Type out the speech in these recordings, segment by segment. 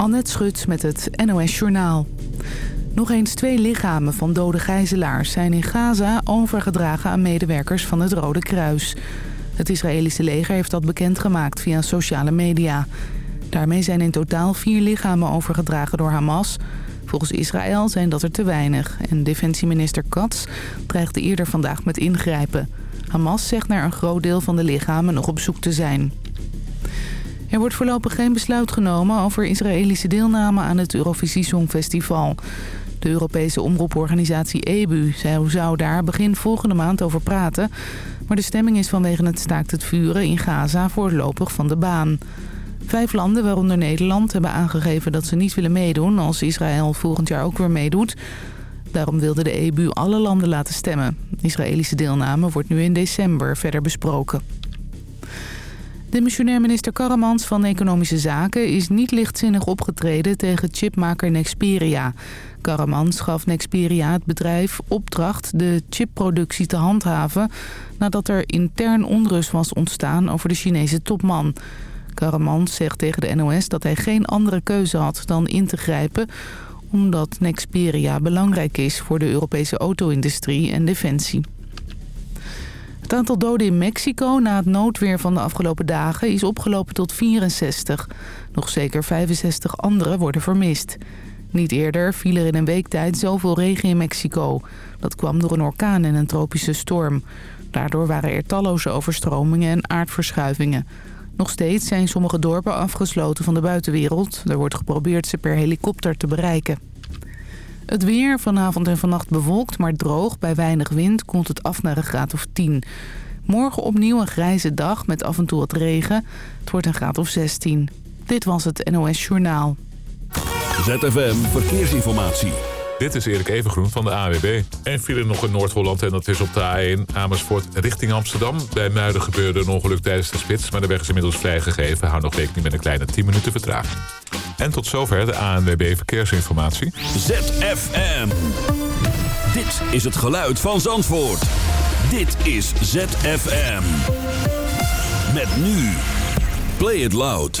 Annette Schut met het NOS Journaal. Nog eens twee lichamen van dode gijzelaars zijn in Gaza overgedragen aan medewerkers van het Rode Kruis. Het Israëlische leger heeft dat bekendgemaakt via sociale media. Daarmee zijn in totaal vier lichamen overgedragen door Hamas. Volgens Israël zijn dat er te weinig. En defensieminister Katz dreigde eerder vandaag met ingrijpen. Hamas zegt naar een groot deel van de lichamen nog op zoek te zijn. Er wordt voorlopig geen besluit genomen over Israëlische deelname aan het Eurovisie Songfestival. De Europese omroeporganisatie EBU zou daar begin volgende maand over praten. Maar de stemming is vanwege het staakt het vuren in Gaza voorlopig van de baan. Vijf landen, waaronder Nederland, hebben aangegeven dat ze niet willen meedoen als Israël volgend jaar ook weer meedoet. Daarom wilde de EBU alle landen laten stemmen. Israëlische deelname wordt nu in december verder besproken. Demissionair minister Karremans van Economische Zaken is niet lichtzinnig opgetreden tegen chipmaker Nexperia. Karremans gaf Nexperia het bedrijf opdracht de chipproductie te handhaven... nadat er intern onrust was ontstaan over de Chinese topman. Karremans zegt tegen de NOS dat hij geen andere keuze had dan in te grijpen... omdat Nexperia belangrijk is voor de Europese auto-industrie en defensie. Het aantal doden in Mexico na het noodweer van de afgelopen dagen is opgelopen tot 64. Nog zeker 65 anderen worden vermist. Niet eerder viel er in een week tijd zoveel regen in Mexico. Dat kwam door een orkaan en een tropische storm. Daardoor waren er talloze overstromingen en aardverschuivingen. Nog steeds zijn sommige dorpen afgesloten van de buitenwereld. Er wordt geprobeerd ze per helikopter te bereiken. Het weer vanavond en vannacht bewolkt, maar droog. Bij weinig wind komt het af naar een graad of 10. Morgen opnieuw een grijze dag met af en toe wat regen. Het wordt een graad of 16. Dit was het NOS Journaal. ZFM Verkeersinformatie. Dit is Erik Evengroen van de AWB. En file nog in Noord-Holland en dat is op de A1 Amersfoort richting Amsterdam. Bij Muiden gebeurde een ongeluk tijdens de spits, maar de weg is inmiddels vrijgegeven. Hou nog rekening met een kleine 10 minuten vertraging. En tot zover de ANWB Verkeersinformatie. ZFM. Dit is het geluid van Zandvoort. Dit is ZFM. Met nu. Play it loud.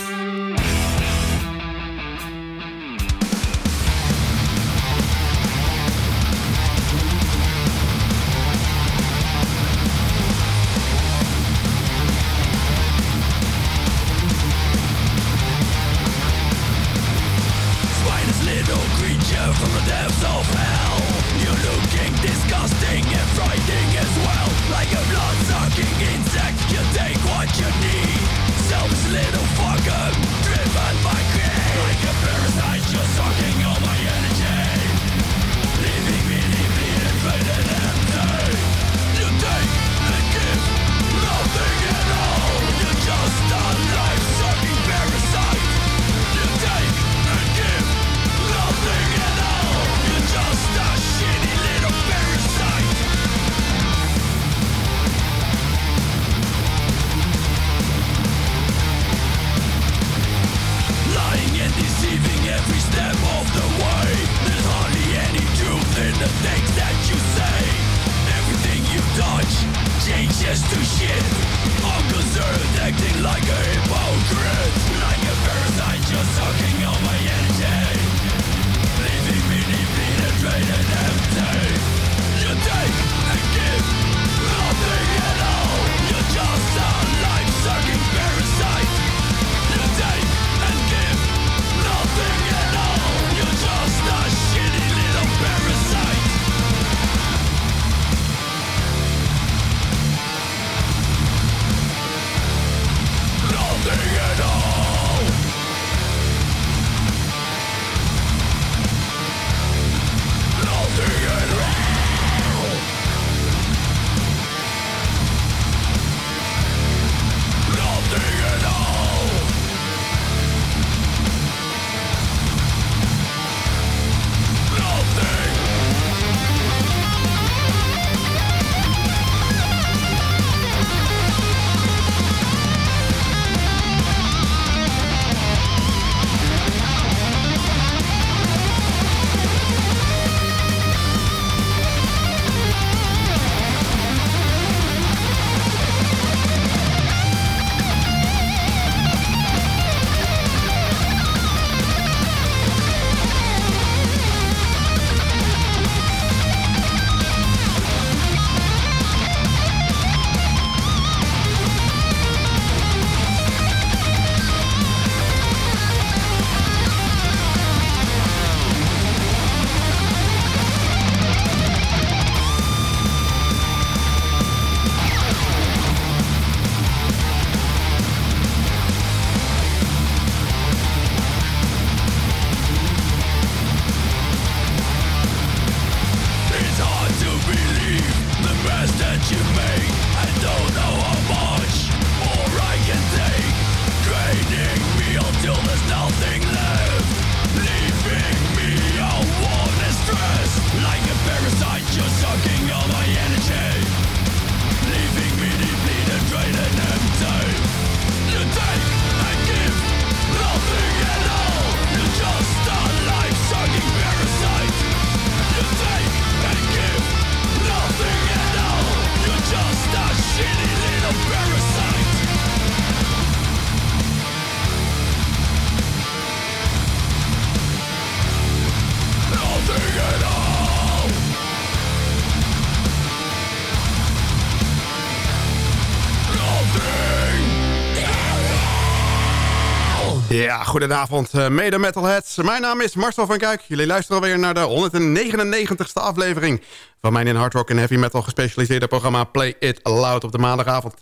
Ja, goedenavond, uh, mede metalheads. Mijn naam is Marcel van Kuik. Jullie luisteren alweer naar de 199ste aflevering... van mijn in hard rock en heavy metal gespecialiseerde programma Play It Loud op de maandagavond.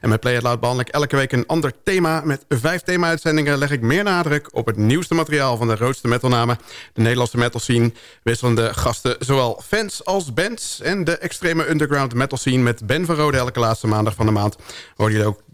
En met Play It Loud behandel ik elke week een ander thema. Met vijf thema-uitzendingen leg ik meer nadruk op het nieuwste materiaal... van de grootste metalnamen, de Nederlandse metal scene. Wisselende gasten, zowel fans als bands... en de extreme underground metal scene met Ben van Rode elke laatste maandag van de maand. Hoor je ook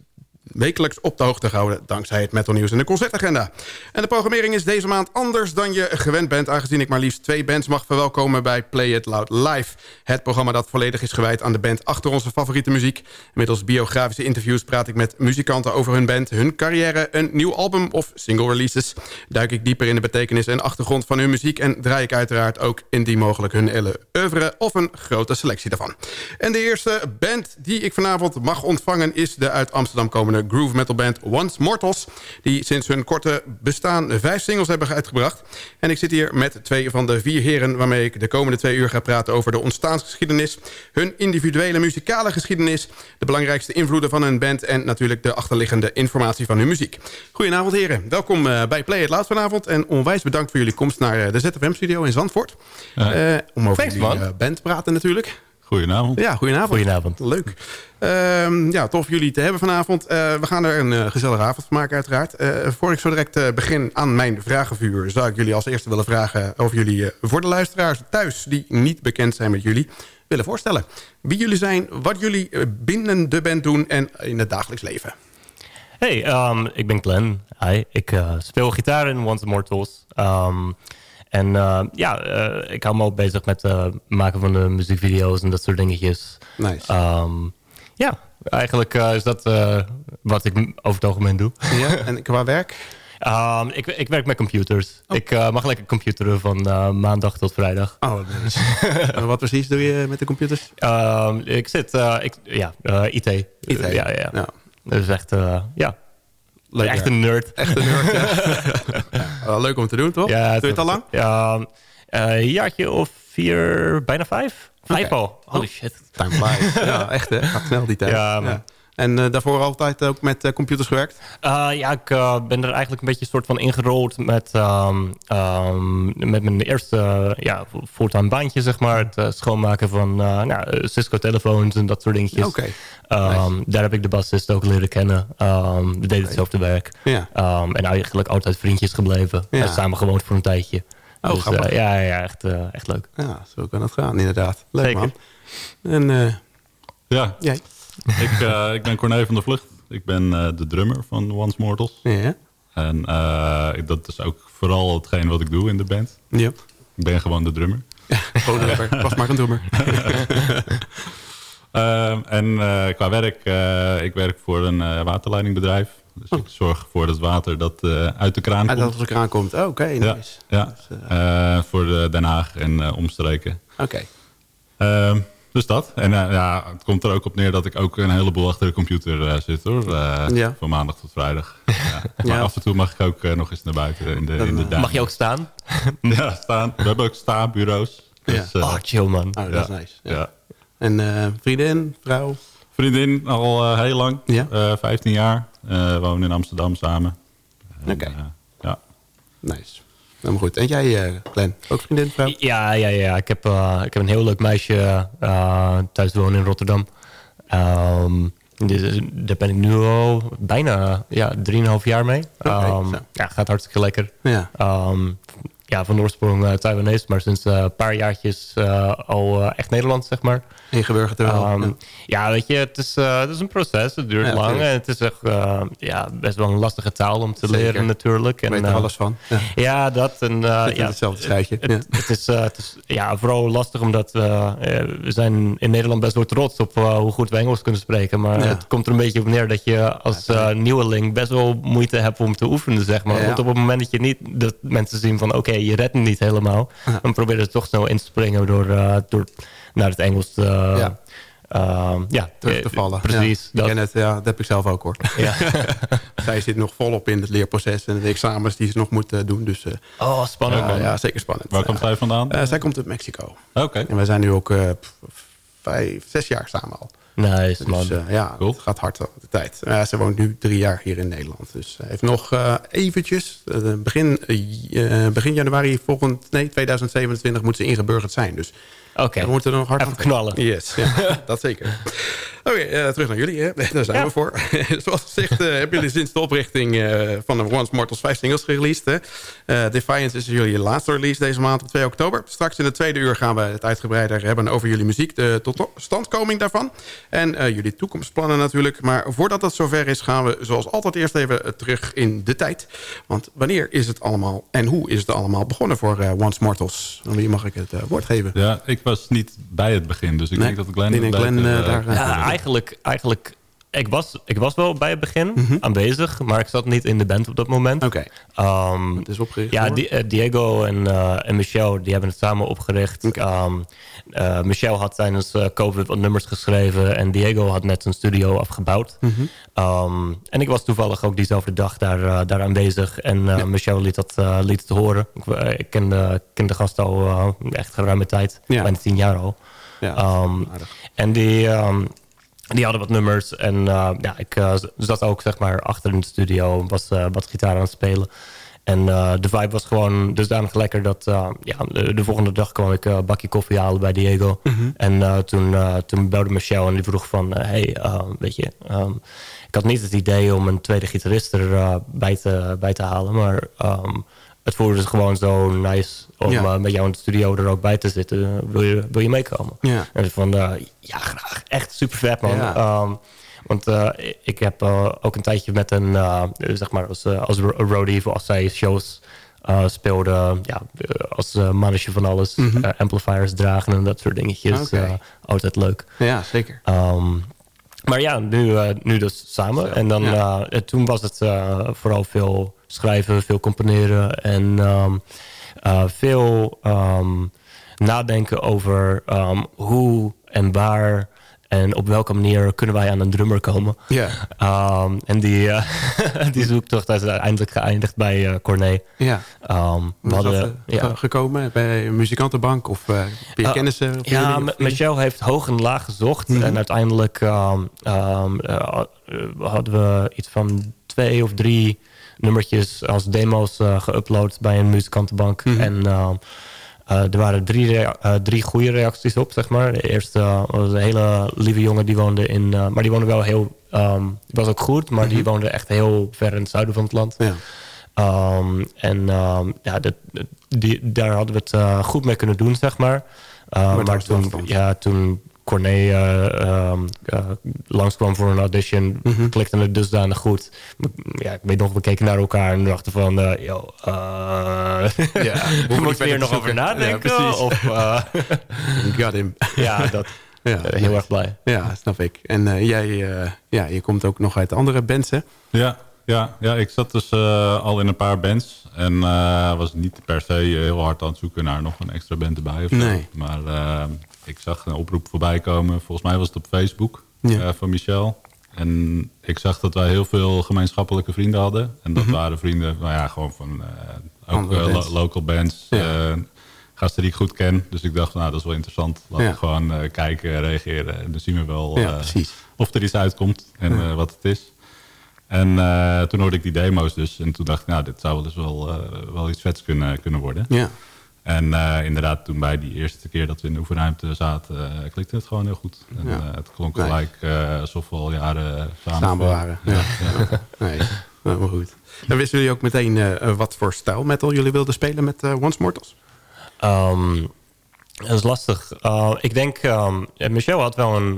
wekelijks op de hoogte gehouden... dankzij het Metal Nieuws en de concertagenda. En de programmering is deze maand anders dan je gewend bent... aangezien ik maar liefst twee bands mag verwelkomen bij Play It Loud Live. Het programma dat volledig is gewijd aan de band achter onze favoriete muziek. Middels biografische interviews praat ik met muzikanten over hun band... hun carrière, een nieuw album of single releases. Duik ik dieper in de betekenis en achtergrond van hun muziek... en draai ik uiteraard ook indien mogelijk hun hele oeuvre... of een grote selectie daarvan. En de eerste band die ik vanavond mag ontvangen... is de uit Amsterdam komende groove metal band Once Mortals... die sinds hun korte bestaan vijf singles hebben uitgebracht. En ik zit hier met twee van de vier heren... waarmee ik de komende twee uur ga praten over de ontstaansgeschiedenis... hun individuele muzikale geschiedenis... de belangrijkste invloeden van hun band... en natuurlijk de achterliggende informatie van hun muziek. Goedenavond heren, welkom eh, bij Play It Loud vanavond... en onwijs bedankt voor jullie komst naar eh, de ZFM-studio in Zandvoort. Uh, om over Thanks, jullie band te praten natuurlijk. Goedenavond. Ja, goedenavond. Goedenavond. Leuk. Uh, ja, tof jullie te hebben vanavond. Uh, we gaan er een uh, gezellige avond van maken uiteraard. Uh, voor ik zo direct begin aan mijn vragenvuur... zou ik jullie als eerste willen vragen of jullie voor de luisteraars thuis... die niet bekend zijn met jullie, willen voorstellen. Wie jullie zijn, wat jullie binnen de band doen en in het dagelijks leven. Hey, um, ik ben Glenn. Hi. Ik speel gitaar in Once Immortals. Um, en ja, ik hou me ook bezig met het maken van de muziekvideo's en dat soort dingetjes. Nice. Um, ja, eigenlijk is dat wat ik over het algemeen doe. Ja, en qua werk? Um, ik, ik, werk met computers. Oh. Ik uh, mag lekker computeren van maandag tot vrijdag. Oh, nice. wat precies doe je met de computers? Um, ik zit, ik, ja, IT. IT? ja, ja. ja. Dus echt, ja, Leuk, echt een nerd. Echt een nerd, ja. leuk om te doen, toch? Ja, Doe je het al lang? Ja, een jaartje of vier, bijna vijf. Vijf okay. al. Holy shit. Time flies. ja, echt hè. Gaat snel die tijd. Ja, ja. En uh, daarvoor altijd ook met uh, computers gewerkt? Uh, ja, ik ben er eigenlijk een beetje soort van ingerold met, um, um, met mijn eerste ja, fulltime baantje, zeg maar. Het schoonmaken van nou, Cisco-telefoons en dat soort dingetjes. Oké. Okay. Um, nice. Daar heb ik de bassist ook leren kennen. we deden okay. hetzelfde werk. Ja. en eigenlijk altijd vriendjes gebleven. Ja. samen gewoond voor een tijdje. Oh, dus, uh, ja, ja, echt, uh, echt leuk. Ja, zo kan het gaan, inderdaad. Leuk, Zeker. man. En, uh, ja, jij? Ik, ik ben Corné van der Vlucht. Ik ben de drummer van Once Mortals. Ja. En dat is ook vooral hetgeen wat ik doe in de band. Ja. Ik ben gewoon de drummer. Gewoon drummer. Was maar een drummer. Ehm, en qua werk, ik werk voor een waterleidingbedrijf. Dus oh. ik zorg ervoor dat water dat uh, uit de kraan komt. Uit de kraan komt, oh, oké. Okay, nice. Ja, dus, uh, voor de Den Haag en omstreken. Oké. Okay. Dus dat. En ja, het komt er ook op neer dat ik ook een heleboel achter de computer zit hoor. Ja. Van maandag tot vrijdag. ja. Maar af en toe mag ik ook nog eens naar buiten in de, in de Mag je ook staan? ja, staan. We hebben ook staanbureaus. Dus, ja. oh, chill man. Oh, dat is nice. Ja. En vriendin, vrouw? Vriendin al uh, heel lang, ja? uh, 15 jaar. Uh, wonen in Amsterdam samen. Oké. Okay. ja. Nice. Nou, goed. En jij, Glenn, ook vriendin, vrouw? Ja, ja, ja. Ik heb, ik heb een heel leuk meisje thuis wonen in Rotterdam. Um, dus, daar ben ik nu al bijna ja, 3,5 jaar mee. Okay, um, ja, gaat hartstikke lekker. Ja. Um, ja, van oorsprong uh, Taiwanese, maar sinds uh, een paar jaartjes uh, al echt Nederlands, zeg maar. Ingeburgerd. Um, ja. ja. weet je, het is, het is een proces. Het duurt ja, lang. En het is echt ja, best wel een lastige taal om te Zeker. leren natuurlijk. Ik weet er alles van. Ja, ja dat. En, ja, hetzelfde scheidje. Het, het, het, is, het is ja, vooral lastig omdat we zijn in Nederland best wel trots op hoe goed we Engels kunnen spreken. Maar het komt er een beetje op neer dat je als nieuweling best wel moeite hebt om te oefenen, zeg maar. Want op het moment dat je niet dat mensen zien van oké, je redt hem niet helemaal. Ja. Dan probeer je toch snel in te springen door, uh, door naar het Engels te, ja. Uh, ja, terug te vallen. Precies. Ja, dat. Het, ja, dat heb ik zelf ook hoor. Ja. Zij zit nog volop in het leerproces en de examens die ze nog moet uh, doen. Dus, uh, oh, spannend. Uh, ja, zeker spannend. Waar komt zij vandaan? zij komt uit Mexico. Oké. Okay. En wij zijn nu ook vijf, zes jaar samen al. Nice, dus, man. ja, het gaat hard de tijd. ze woont nu drie jaar hier in Nederland. Dus hij heeft nog eventjes, begin, begin januari volgend, nee, 2027 moet ze ingeburgerd zijn. Dus Oké. We moeten er nog hard Even knallen. Yes, ja, dat zeker. Oké, okay, terug naar jullie. Hè. Daar zijn we voor. Zoals gezegd uh, hebben jullie sinds de oprichting uh, van de Once Mortals 5 singles gereleased. Hè. Uh, Defiance is jullie laatste release deze maand op 2 oktober. Straks in de tweede uur gaan we het uitgebreider hebben over jullie muziek. De totstandkoming daarvan. En jullie toekomstplannen natuurlijk. Maar voordat dat zover is gaan we zoals altijd eerst even terug in de tijd. Want wanneer is het allemaal en hoe is het allemaal begonnen voor Once Mortals? Wie mag ik het woord geven? Ja, ik was niet bij het begin. Dus ik denk dat Glenn... Nee, Glenn daar... Ja, eigenlijk, eigenlijk ik was, ik was wel bij het begin mhm. aanwezig, maar ik zat niet in de band op dat moment. Oké. Um, het is opgericht Ja, uh, Diego en, uh, en Michel, die hebben het samen opgericht. Okay. Um, uh, Michel had tijdens COVID wat nummers geschreven en Diego had net zijn studio afgebouwd. Mm um, en ik was toevallig ook diezelfde dag daar, daar aanwezig en ja. Michel liet, dat, liet het horen. Ik, ik ken, de, ken de gast al echt geruime tijd, ja. bijna tien jaar al. Ja, en die... Die hadden wat nummers en uh, ja, ik uh, zat ook zeg maar achter in de studio, was uh, wat gitaar aan het spelen. En de vibe was gewoon dusdanig lekker dat ja, de, de, volgende dag kwam ik een bakje koffie halen bij Diego. Mm -hmm. En toen, toen belde Michelle en die vroeg van, hey, weet je, um, ik had niet het idee om een tweede gitarist erbij te, bij te halen, maar um, het voelde dus gewoon zo nice om ja. uh, met jou in de studio er ook bij te zitten. Wil je, wil je meekomen? Ja. En dus van, uh, ja, graag. Echt super vet, man. Ja. Um, want uh, ik heb ook een tijdje met een, zeg maar, als, als roadie, als zij shows speelde, ja, als mannetje van alles, mm -hmm. amplifiers dragen en dat soort dingetjes. Okay. altijd leuk. Ja, zeker. Um, maar ja, nu, nu dus samen. Zo, en dan, ja. toen was het vooral veel schrijven, veel componeren en um, uh, veel um, nadenken over um, hoe en waar en op welke manier kunnen wij aan een drummer komen. Ja. Um, en die, uh, die zoektocht is uiteindelijk geëindigd bij uh, Corné. Ja. Um, we hadden, ja. gekomen bij een muzikantenbank of uh, uh kennissen? Of ja, Michel heeft hoog en laag gezocht. Mm -hmm. En uiteindelijk um, hadden we iets van twee of drie nummertjes als demo's uh, geüpload bij een muzikantenbank. Mm -hmm. En uh, uh, er waren drie, drie goede reacties op, zeg maar. De eerste was een hele lieve jongen, die woonde in... maar die woonde wel heel... Um, was ook goed, maar mm -hmm. die woonde echt heel ver in het zuiden van het land. Ja. Um, en um, ja, dat, die, daar hadden we het goed mee kunnen doen, zeg maar. maar toen, ja, toen Corné uh, uh, uh, langskwam voor een audition, mm -hmm. klikte het dusdanig goed. Ja, ik weet nog, we keken naar elkaar en dachten van, uh, yo, ja, we moeten hier nog over nadenken. Ja, of, Got him. ja, dat. Ja, heel erg blij. Ja, snap ik. En jij, ja, je komt ook nog uit andere bands, hè? Ja, ja, ja, ik zat dus al in een paar bands. En was niet per se heel hard aan het zoeken naar nog een extra band erbij. Of nee. Maar ik zag een oproep voorbij komen. Volgens mij was het op Facebook ja. uh, van Michel. En ik zag dat wij heel veel gemeenschappelijke vrienden hadden. En dat mm -hmm. waren vrienden nou ja, gewoon van uh, ook uh, lo local bands. Ja. gasten die ik goed ken. Dus ik dacht, nou dat is wel interessant. Laten we gewoon kijken, reageren. En dan zien we wel of er iets uitkomt en wat het is. En toen hoorde ik die demo's dus. En toen dacht ik, nou dit zou wel eens wel, wel iets vets kunnen, kunnen worden. Ja. En uh, inderdaad, toen bij die eerste keer dat we in de oefenruimte zaten, uh, klikte het gewoon heel goed. En, ja. uh, het klonk nice. gelijk alsof we al jaren samen, samen waren. Ja. ja. nee, maar goed. En wisten jullie ook meteen wat voor stijl metal jullie wilden spelen met Once Mortals? Um, dat is lastig. ik denk, um, Michel had wel een,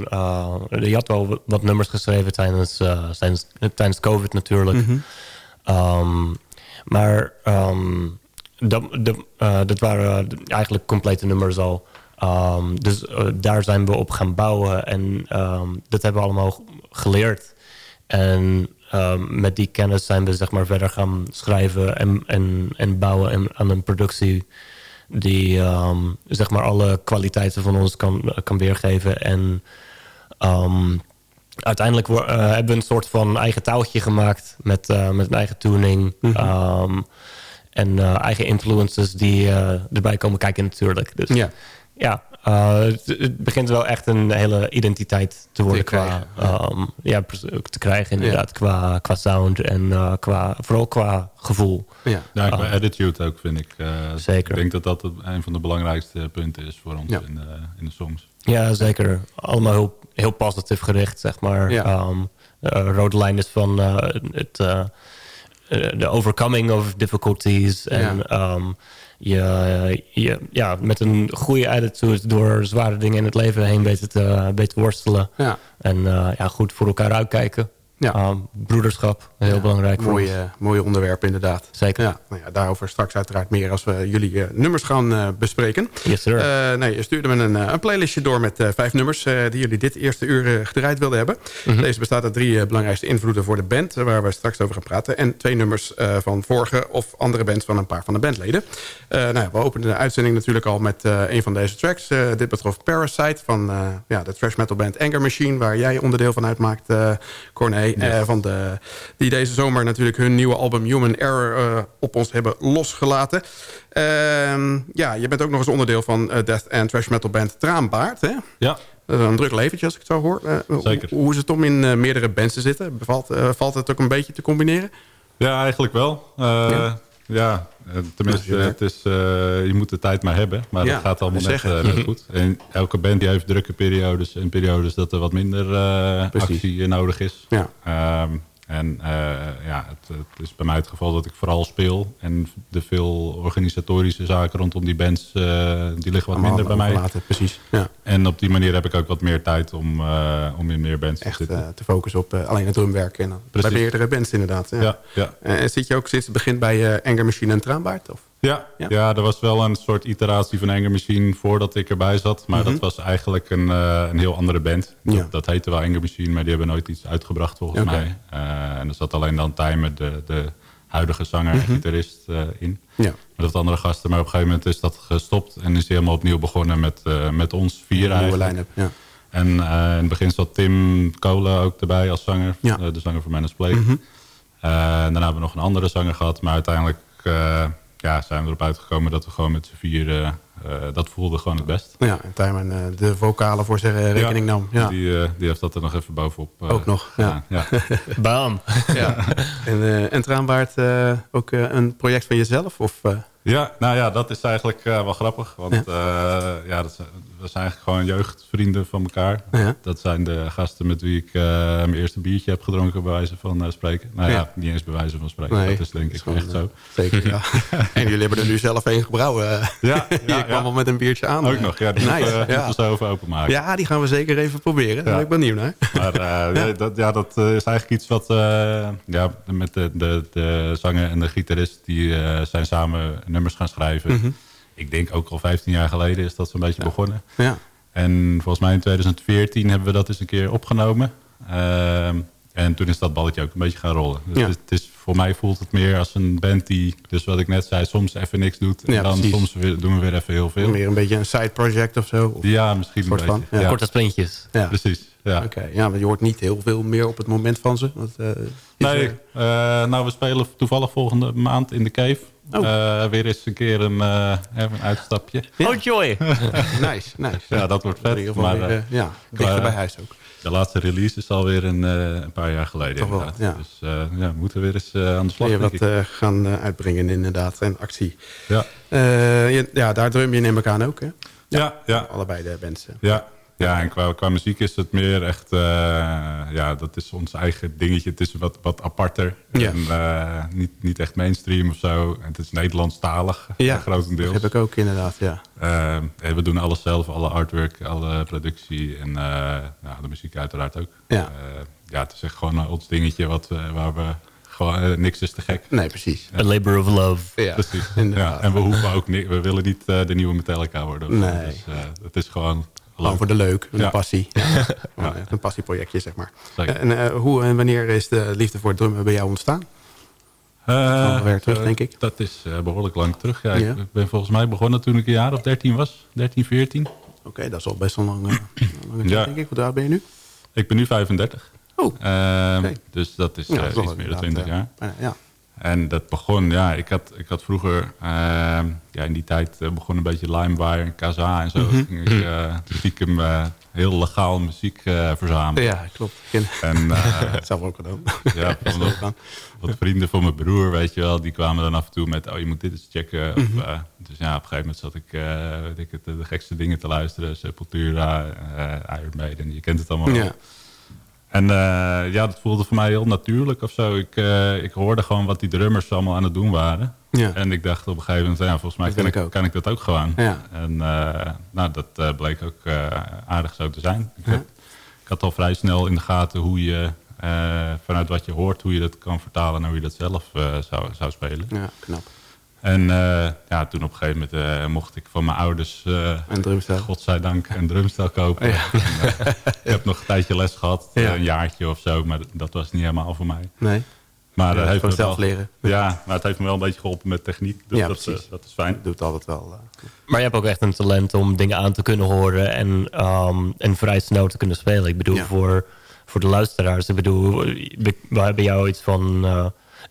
die had wel wat nummers geschreven tijdens, tijdens, tijdens COVID natuurlijk. Mm -hmm. um, maar dat, dat, uh, dat waren eigenlijk complete nummers al. Um, dus uh, daar zijn we op gaan bouwen. En um, dat hebben we allemaal geleerd. En um, met die kennis zijn we zeg maar, verder gaan schrijven en, en, en bouwen en, aan een productie die zeg maar alle kwaliteiten van ons kan, kan weergeven. En uiteindelijk uh, hebben we een soort van eigen touwtje gemaakt met, met een eigen tuning. Mm -hmm. En uh, eigen influences die uh, erbij komen kijken natuurlijk. Dus ja, ja Uh, het, begint wel echt een hele identiteit te worden te qua... Um, ja, te krijgen inderdaad. Qua, qua sound en uh, qua, vooral qua gevoel. Ja, ja qua uh, attitude ook vind ik. zeker. Ik denk dat dat een van de belangrijkste punten is voor ons in, de, in de songs. Ja, zeker. Allemaal heel, heel positief gericht, zeg maar. Ja. Um, rode lijn is van het... de overcoming of difficulties. En ja. um, je, je ja, met een goede attitude door zware dingen in het leven heen weten te, beter worstelen. Ja. En uh, ja, goed voor elkaar uitkijken. Ja. Uh, broederschap, heel ja, belangrijk. Mooie, mooie onderwerp inderdaad. Zeker. Ja, nou ja, daarover straks uiteraard meer als we jullie uh, nummers gaan uh, bespreken. Yes, sir. nee, je stuurde me een, een playlistje door met vijf nummers... die jullie dit eerste uur gedraaid wilden hebben. Mm -hmm. Deze bestaat uit drie belangrijkste invloeden voor de band... waar we straks over gaan praten. En twee nummers van vorige of andere bands van een paar van de bandleden. nou, we openen de uitzending natuurlijk al met een van deze tracks. dit betrof Parasite van ja, de trash metal band Anger Machine... waar jij onderdeel van uitmaakt, Corné. Yes. van de, die deze zomer natuurlijk hun nieuwe album Human Error uh, op ons hebben losgelaten. Uh, ja, je bent ook nog eens onderdeel van uh, death and trash metal band Traanbaard. Hè? Ja. een druk leventje als ik het zo hoor. Zeker. Hoe, hoe is het om in meerdere bands te zitten? Bevalt, valt het ook een beetje te combineren? Ja, eigenlijk wel. Ja. Ja. tenminste, het is, je moet de tijd maar hebben. Maar ja, dat gaat allemaal net, net, goed. En elke band die heeft drukke periodes. En periodes dat er wat minder actie nodig is. Ja. Um, en uh, ja, het, het, is bij mij het geval dat ik vooral speel. En de veel organisatorische zaken rondom die bands, uh, die liggen wat minder bij mij. Laten, precies. Ja. En op die manier heb ik ook wat meer tijd om, uh, om in meer bands Echt, te zitten. te focussen op alleen het drumwerk en bij meerdere bands inderdaad. Ja. ja, ja. En zit je ook sinds het begin bij Anger Machine en Traanbaard? Of? Ja, ja. ja, er was wel een soort iteratie van Anger Machine voordat ik erbij zat. Maar mm -hmm. dat was eigenlijk een, uh, een heel andere band. Dat, ja. dat heette wel Anger Machine, maar die hebben nooit iets uitgebracht volgens okay. mij. Uh, en er zat alleen dan Timer, de, de huidige zanger en mm -hmm. gitarist uh, in. Ja. Met wat andere gasten. Maar op een gegeven moment is dat gestopt. En is helemaal opnieuw begonnen met, met ons vier een nieuwe line-up, ja. En in het begin zat Tim Kolen ook erbij als zanger. Ja. de zanger van Menace Play. Mm -hmm. en daarna hebben we nog een andere zanger gehad. Maar uiteindelijk ja, zijn we erop uitgekomen dat we gewoon met z'n vier... Uh, dat voelde gewoon het best. Ja, en Tijmen uh, de vocalen voor zijn rekening ja, nam. Ja. Die, uh, die heeft dat er nog even bovenop Ook nog, ja. ja. Bam! ja. En, en Traanbaard ook een project van jezelf? Of, ja, nou ja, dat is eigenlijk wel grappig. Want ja, ja dat, zijn, dat zijn eigenlijk gewoon jeugdvrienden van elkaar. Ja. Dat zijn de gasten met wie ik mijn eerste biertje heb gedronken... bij wijze van spreken. Nou ja, niet eens bij wijze van spreken. Nee, dat is denk ik gewoon, echt zo. Zeker, ja. en jullie hebben er nu zelf een gebrouwen. Ja, ja, kwam al met een biertje aan. Ook nog, ja. Die nice. moeten, we zo even openmaken. Ja, die gaan we zeker even proberen. Daar ben ik benieuwd naar. Maar ja. dat, ja, dat is eigenlijk iets wat... Ja, met de, de, de zanger en de gitarist... die zijn samen nummers gaan schrijven. Mm -hmm. Ik denk ook al 15 jaar geleden is dat zo'n beetje begonnen. Ja. En volgens mij in 2014 hebben we dat eens een keer opgenomen. Uh, en toen is dat balletje ook een beetje gaan rollen. Dus ja. het is, voor mij voelt het meer als een band die, dus wat ik net zei, soms even niks doet. En ja, dan precies. soms weer, doen we weer even heel veel. Meer een beetje een side project of zo? Of ja, misschien een, soort beetje. Van, ja. Korte sprintjes. Ja. Precies. Ja. Oké, okay. ja, maar je hoort niet heel veel meer op het moment van ze. Want, uh, nee, uh, nou we spelen toevallig volgende maand in de Cave. Oh. Uh, weer eens een keer een, uh, een uitstapje. Ja. Oh joy! nice, nice. Ja, dat wordt vet. Maar, weer, uh, ja, dichter bij huis ook. De laatste release is alweer een, een paar jaar geleden. Toch wel, ja. Dus ja, we moeten weer eens aan de slag. Je wat gaan uitbrengen inderdaad en actie. Ja. Ja, daar drum je neem ik aan ook hè? Ja, ja. ja. Allebei de mensen. Ja, ja, en qua, qua muziek is het meer echt... Uh, ja, dat is ons eigen dingetje. Het is wat, wat aparter. Ja. En, uh, niet, niet echt mainstream of zo. En het is Nederlandstalig, ja, grotendeels. dat heb ik ook inderdaad, ja. Uh, en we doen alles zelf. Alle artwork, alle productie. En nou, de muziek uiteraard ook. Ja. ja, het is echt gewoon ons dingetje wat, waar we... Gewoon, niks is te gek. Nee, precies. A labor of love. Ja, precies. Ja, en we hoeven ook niet... We willen niet de nieuwe Metallica worden. Nee. Dus, het is gewoon... Gewoon voor de leuk, een ja. passie. Ja. Een passieprojectje, zeg maar. En uh, hoe en wanneer is de liefde voor het drummen bij jou ontstaan? Uh, weer terug, uh, denk ik. Dat is uh, behoorlijk lang terug. Ja, ja. Ik ben volgens mij begonnen toen ik een jaar of 13 was. 13, 14. Oké, okay, dat is al best wel lang, lange tijd, ja. denk ik. Hoe oud ben je nu? Ik ben nu 35. Oh, okay. Dus dat is, ja, iets meer dan 20 jaar. ja. En dat begon, ja, ik had, ik had vroeger, ja, in die tijd begon een beetje LimeWire en Kaza en zo. Mhm. Ging ik stiekem heel legaal muziek verzamelen. Ja, klopt. En, Zelf ook gedaan. Ja, van wat vrienden van mijn broer, weet je wel, die kwamen dan af en toe met, oh, je moet dit eens checken. Of, Mhm. uh, dus ja, op een gegeven moment zat ik, uh, weet ik het, de gekste dingen te luisteren. Sepultura, uh, Iron Maiden, je kent het allemaal ja. En uh, ja, dat voelde voor mij heel natuurlijk of zo. Ik, uh, ik hoorde gewoon wat die drummers allemaal aan het doen waren. Ja. En ik dacht op een gegeven moment, ja, volgens mij kan ik, kan ik dat ook gewoon. Ja. En uh, nou, dat bleek ook aardig zo te zijn. Ik, heb, ik had al vrij snel in de gaten hoe je vanuit wat je hoort, hoe je dat kan vertalen naar hoe je dat zelf zou, zou spelen. Ja, knap. En uh, ja, toen op een gegeven moment mocht ik van mijn ouders, een drumstel. godzijdank, een drumstel kopen. Ja. En, ik heb nog een tijdje les gehad, Ja. een jaartje of zo, maar dat was niet helemaal voor mij. Nee. Maar Ja, heeft gewoon me zelf wel, leren. Ja, maar het heeft me wel een beetje geholpen met techniek. Dus Ja, dat, precies. eh, dat is fijn. Doet altijd wel. eh, Maar je hebt ook echt een talent om dingen aan te kunnen horen en, um, en vrij snel te kunnen spelen. Ik bedoel, Ja. voor, voor de luisteraars, ik bedoel, we, we hebben jou iets van uh,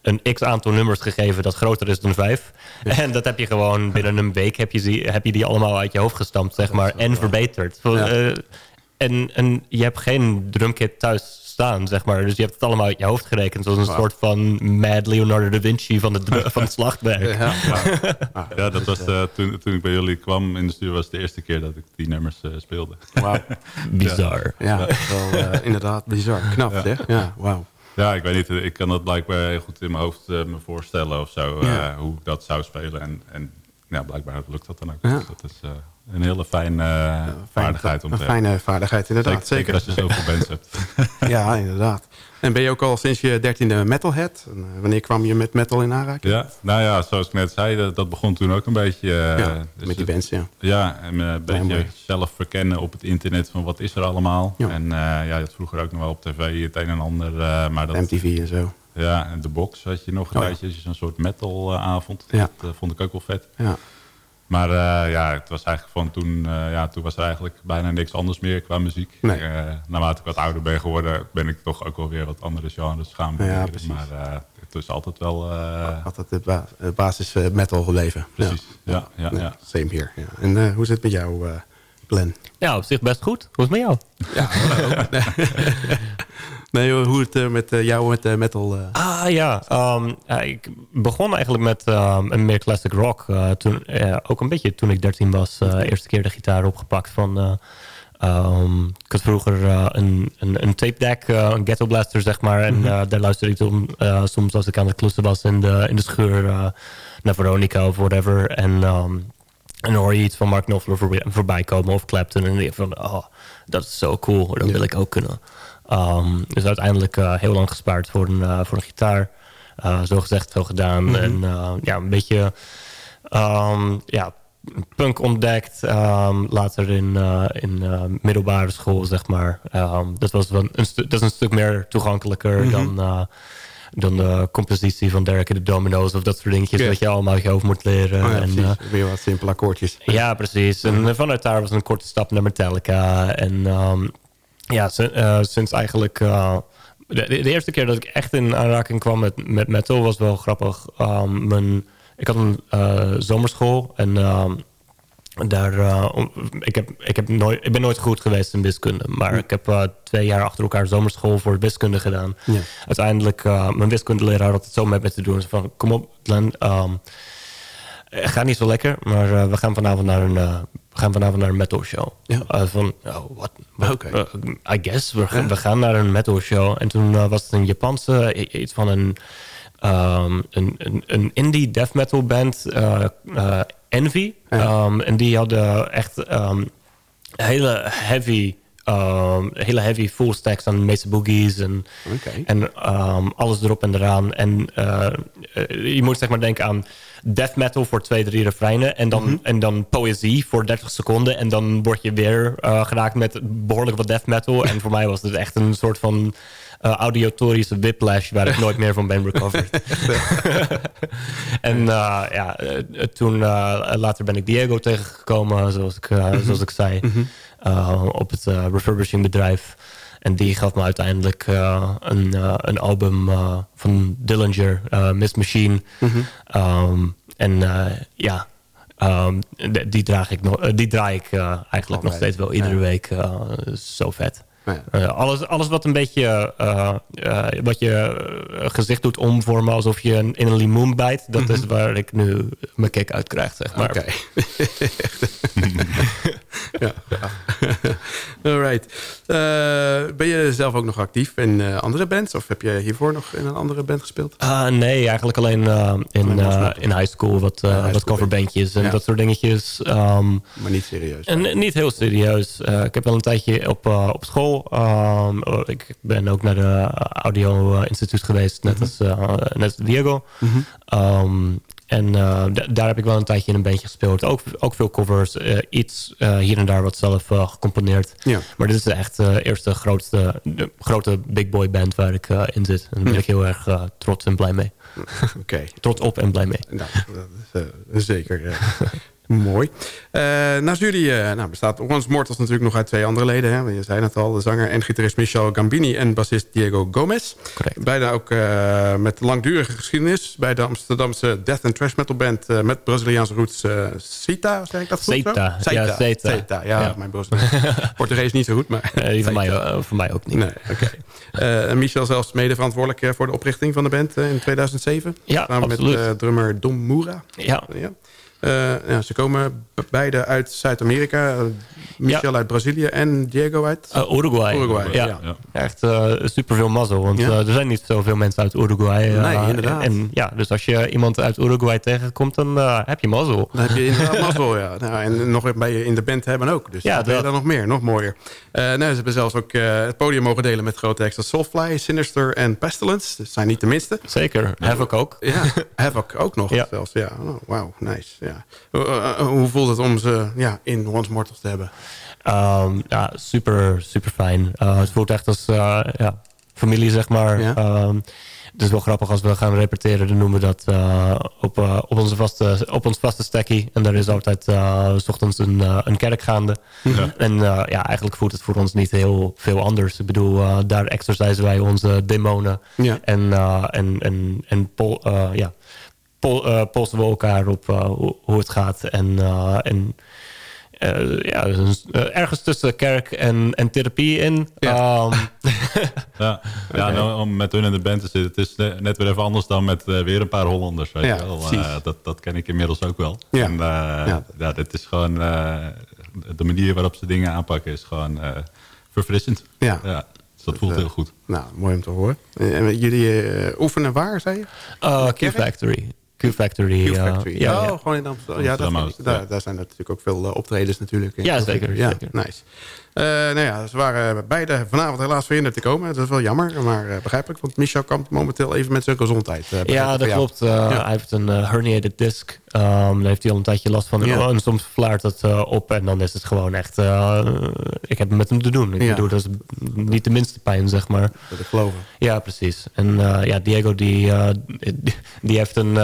een x aantal nummers gegeven dat groter is dan vijf. En dat heb je gewoon binnen een week heb je, die, heb je die allemaal uit je hoofd gestampt, zeg maar, en verbeterd. Ja. Uh, en, en je hebt geen drumkit thuis staan, zeg maar. Dus je hebt het allemaal uit je hoofd gerekend. Zoals een soort van mad Leonardo da Vinci van, de, van het slagwerk. ja. Ja, dat was eh, toen, toen ik bij jullie kwam in de studio was het de eerste keer dat ik die nummers eh, speelde. Wauw. Bizar. Ja, wel eh, inderdaad bizar. Knap, Ja. zeg. Ja, wauw. Ja, ik weet niet. Ik kan dat blijkbaar heel goed in mijn hoofd eh, me voorstellen of zo. eh, hoe ik dat zou spelen. En, en ja, blijkbaar lukt dat dan ook. Ja. Dus dat is eh, een hele fijne eh, vaardigheid om Een te hebben. fijne vaardigheid, inderdaad. Zeker, Zeker. zeker als je zoveel bands hebt. Ja, inderdaad. En ben je ook al sinds je dertiende metalhead? En, eh, wanneer kwam je met metal in aanraking? Ja, nou ja, zoals ik net zei, dat, dat begon toen ook een beetje. eh, Ja, dus met die bands, ja. Ja, en eh, een beetje zelf verkennen op het internet van wat is er allemaal. En ja, had vroeger ook nog wel op tv het een en ander. maar dat, MTV en zo. ja, en de box had je nog een Oh ja. tijdje, zo'n soort metalavond. Ja. Dat vond ik ook wel vet. Ja. Maar eh, ja, het was eigenlijk van toen, eh, ja, toen was er eigenlijk bijna niks anders meer qua muziek. Nee. Eh, naarmate ik wat ouder ben geworden, ben ik toch ook wel weer wat andere genres gaan Ja, maar eh, het is altijd wel... eh, Altijd de ba- basis metal gebleven. Precies. Ja, ja, ja. Same here. Ja. En eh, hoe zit het met jou, eh Glenn? Ja, op zich best goed. Hoe is het met jou? Nee, hoe het eh, met eh, jou met eh, metal... Ah ja, ehm, ja, ik begon eigenlijk met ehm, een meer classic rock. toen, ook een beetje toen ik 13 was. eerste keer de gitaar opgepakt van... eh, ehm, ik had vroeger een, een, een tape deck, een ghetto blaster zeg maar. En eh, daar luisterde ik toen, soms als ik aan het klussen was in de, in de schuur naar Veronica of whatever. En, ehm, en dan hoor je iets van Mark Knopfler voorbij, voorbij komen of Clapton. En je van, oh, dat is zo cool. Dat wil ik ook kunnen. Ehm, dus uiteindelijk eh, heel lang gespaard voor een, eh, voor een gitaar. Eh, zo gezegd, zo gedaan. En eh, ja, een beetje ehm, ja, punk ontdekt. ehm, later in, in middelbare school, zeg maar. Dat, was een dat is een stuk meer toegankelijker dan, eh, dan de compositie van Derek en de Domino's. Of dat soort dingetjes dat je allemaal uit je hoofd moet leren. oh ja, en, precies. Weer wat simpele akkoordjes. ja, precies. En eh, vanuit daar was een korte stap naar Metallica. En ja, eh, sinds eigenlijk... eh, de, eerste keer dat ik echt in aanraking kwam met, met metal was wel grappig. Ehm, mijn, ik had een eh, zomerschool en ehm, daar, ik, heb, ik, heb nooit, ik ben nooit goed geweest in wiskunde. Maar ik heb twee jaar achter elkaar zomerschool voor wiskunde gedaan. Ja. Uiteindelijk, eh, mijn wiskundeleraar had het zo met me te doen. Ze Van, kom op, Glenn, het gaat niet zo lekker, maar we gaan vanavond naar een, we gaan vanavond naar een metal show. Ja. Eh, van, oh, wat? Oké. Eh, I guess, we, gaan- we gaan naar een metal show. En toen eh, was het een Japanse, iets van een, ehm, een, een, een indie death metal band, Envy. Ehm, en die hadden echt ehm, hele heavy... hele heavy full stacks aan Mesa Boogies en, en alles erop en eraan. En je moet zeg maar denken aan death metal voor twee, drie refreinen. En dan, en dan poëzie voor 30 seconden. En dan word je weer eh, geraakt met behoorlijk wat death metal. En voor mij was het echt een soort van eh, auditorische whiplash... waar ik nooit meer van ben recovered. en eh, ja, toen later ben ik Diego tegengekomen, zoals ik, zoals ik zei. eh, op het refurbishing bedrijf. En die gaf me uiteindelijk een, een album van Dillinger, Miss Machine. Ehm, en ja, Um, die, draag ik nog, die draai ik eigenlijk nog steeds wel iedere week. Zo vet. Ja. Alles, alles wat een beetje wat je gezicht doet omvormen alsof je in een limoen bijt, dat is waar ik nu mijn kick uit krijg, zeg maar. Oké. ja. Alright. ben je zelf ook nog actief in andere bands? Of heb je hiervoor nog in een andere band gespeeld? nee, eigenlijk alleen in, in high school wat, wat coverbandjes en ja. dat soort dingetjes. Um, maar niet serieus? En niet heel serieus. ik heb wel een tijdje op, op school Um, ik ben ook naar de Audio Instituut geweest, net, als, uh, net als Diego. Mm um, en uh, daar heb ik wel een tijdje in een bandje gespeeld. Ook, ook veel covers, uh, iets hier en daar wat zelf gecomponeerd. Ja. Maar dit is echt de eerste grootste, de grote big boy band waar ik in zit. En daar ben ik heel erg trots en blij mee. Oké. trots op en blij mee. Nou, dat is, zeker. Mooi. Uh, naast jullie uh, nou, bestaat Once Mortals natuurlijk nog uit twee andere leden. Hè? Je zei het al, de zanger en gitarist Michel Gambini en bassist Diego Gomez. Correct. Beide ook uh, met langdurige geschiedenis bij de Amsterdamse death and trash metal band met Braziliaanse roots Cita, zeg ik dat goed Zeta. Zo? Ja, Zeta. Zeta. Ja, ja. mijn Portugees niet zo goed, maar... Mij, voor mij ook niet. Nee, oké. Okay. Michel zelfs mede verantwoordelijk voor de oprichting van de band in 2007. Ja, Samen absoluut. met drummer Dom Moura. Ja. ja. Uh, ja, ze komen beide uit Zuid-Amerika. Michel ja. uit Brazilië en Diego uit... Uh, Uruguay. Uruguay. Ja, ja. echt uh, super veel mazzel. Want er zijn niet zoveel mensen uit Uruguay. nee, inderdaad. En, ja, dus als je iemand uit Uruguay tegenkomt, dan heb je mazzel. Dan heb je inderdaad mazzel, ja. Nou, en nog bij je in de band hebben ook. Dus ja, dat ben je dan nog meer, nog mooier. nou, ze hebben zelfs ook het podium mogen delen met grote extra Soulfly, Sinister en Pestilence. Dat zijn niet de minste. Zeker. Havoc ook. Ja, Havoc ook nog ja. zelfs. Ja, oh, wauw, nice. Ja. Uh, hoe voelt het om ze ja, in Once Mortals te hebben? Um, ja, super, super fijn. Uh, het voelt echt als uh, ja, familie, zeg maar. Ja. Um, het is wel grappig als we gaan repeteren. Dan noemen we dat uh, op, uh, op, onze vaste, op ons vaste stekkie. En daar is altijd uh, s ochtends een, een kerk gaande. Ja. En ja, eigenlijk voelt het voor ons niet heel veel anders. Ik bedoel, daar exercisen wij onze demonen. Ja. En, en, en, en pol, ja, pol, uh, polsen we elkaar op uh, hoe, hoe, het gaat. En, uh, en ja, ergens tussen kerk en, en therapie in. Ja, um, ja. ja nou, om met hun in de band te zitten. Het is net weer even anders dan met weer een paar Hollanders. Weet ja, je wel. dat, dat ken ik inmiddels ook wel. Ja. En, ja. dit is gewoon... de manier waarop ze dingen aanpakken is gewoon verfrissend. Ja. ja. Dus dat voelt heel goed. Nou, mooi om te horen. En jullie oefenen waar, zei je? Uh, Q-Factory. Q-Factory. Q-Factory. ja, oh, ja. gewoon in Amsterdam. Ja, dat, daar, daar zijn natuurlijk ook veel uh, optredens natuurlijk. Ja, zeker. Ja, zeker. nice. Uh, nou ja, ze waren beide vanavond helaas verhinderd te komen. Dat is wel jammer, maar uh, begrijpelijk. Want Michel kampt momenteel even met zijn gezondheid. Uh, ja, dat klopt. Ja. Hij heeft een herniated disc. Um, daar heeft hij al een tijdje last van. Ja. En soms vlaart het op en dan is het gewoon echt... ik heb met hem te doen. Ik ja. bedoel, dat is niet de minste pijn, zeg maar. Dat ik geloof. Ja, precies. En ja, Diego die, die heeft een,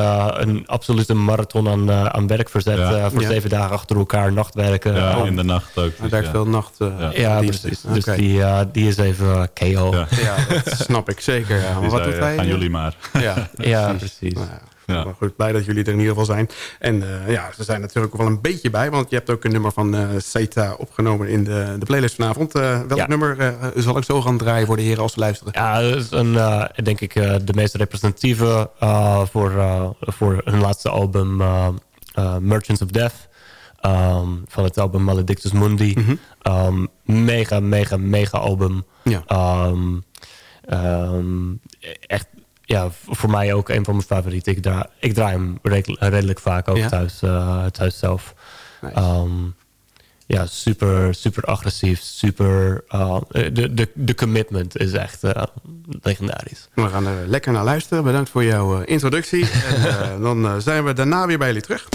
een absolute marathon aan, aan werk verzet. Ja. voor zeven dagen achter elkaar, nachtwerken. Ja, in de nacht ook. Hij werkt veel nacht... Ja, ja precies. Dus okay. die, uh, die is even KO. Ja, ja dat snap ik zeker. Ja. Maar dus wat doet hij? Gaan jullie maar. Ja, ja precies. Nou, ja. Maar goed, blij dat jullie er in ieder geval zijn. En uh, ja, ze zijn natuurlijk ook wel een beetje bij. Want je hebt ook een nummer van uh, Zeta opgenomen in de, de playlist vanavond. welk ja. nummer zal ik zo gaan draaien voor de heren als ze luisteren? Ja, dat is een, denk ik de meest representatieve voor, voor hun laatste album Merchants of Death. Um, van het album Maledictus Mundi. Mm -hmm. um, mega, mega, mega album. Ja. Um, echt, ja, voor mij ook een van mijn favorieten. Ik draai, ik draai hem redelijk, vaak ook ja. thuis, uh, thuis zelf. Nice. ja, super, super agressief. Super, uh, de, de, de commitment is echt uh, legendarisch. We gaan er lekker naar luisteren. Bedankt voor jouw introductie. en dan zijn we daarna weer bij jullie terug.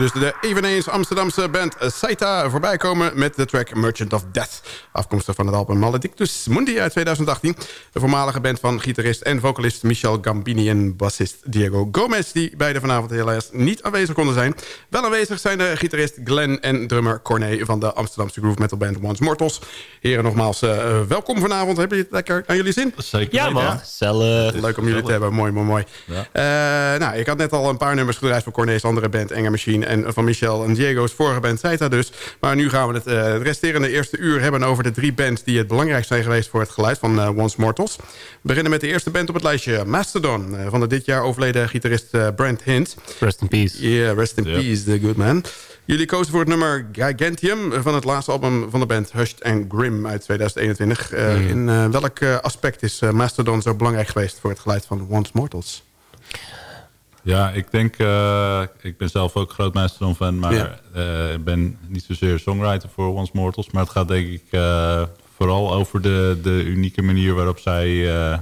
Dus de eveneens Amsterdamse band Saita voorbij komen... met de track Merchant of Death. Afkomstig van het album Maledictus Mundi uit 2018. De voormalige band van gitarist en vocalist Michel Gambini... en bassist Diego Gomez... die beide vanavond helaas niet aanwezig konden zijn. Wel aanwezig zijn de gitarist Glenn en drummer Corné... van de Amsterdamse groove metal band Once Mortals. Heren, nogmaals uh, welkom vanavond. Hebben jullie het lekker aan jullie zin? Zeker. Ja man. Leuk om jullie te hebben. Mooi, mooi, mooi. Ja. Uh, nou, ik had net al een paar nummers gedraaid van Corné's andere band... Enge Machine en van Michel en Diego's vorige band Saita dus. Maar nu gaan we het, uh, het resterende eerste uur hebben over de drie bands... die het belangrijk zijn geweest voor het geluid van uh, Once Mortals. We beginnen met de eerste band op het lijstje, Mastodon. Uh, van de dit jaar overleden gitarist Brent Hint. Rest in peace. Yeah, rest in peace, the good man. Jullie kozen voor het nummer Gigantium van het laatste album van de band Hushed and Grim uit 2021. Mm. In welk aspect is Mastodon zo belangrijk geweest voor het geluid van Once Mortals? Ja, ik denk... Uh, ik ben zelf ook groot Mastodon-fan... maar ik ja. uh, ben niet zozeer songwriter voor Once Mortals. Maar het gaat denk ik uh, vooral over de, de unieke manier waarop zij...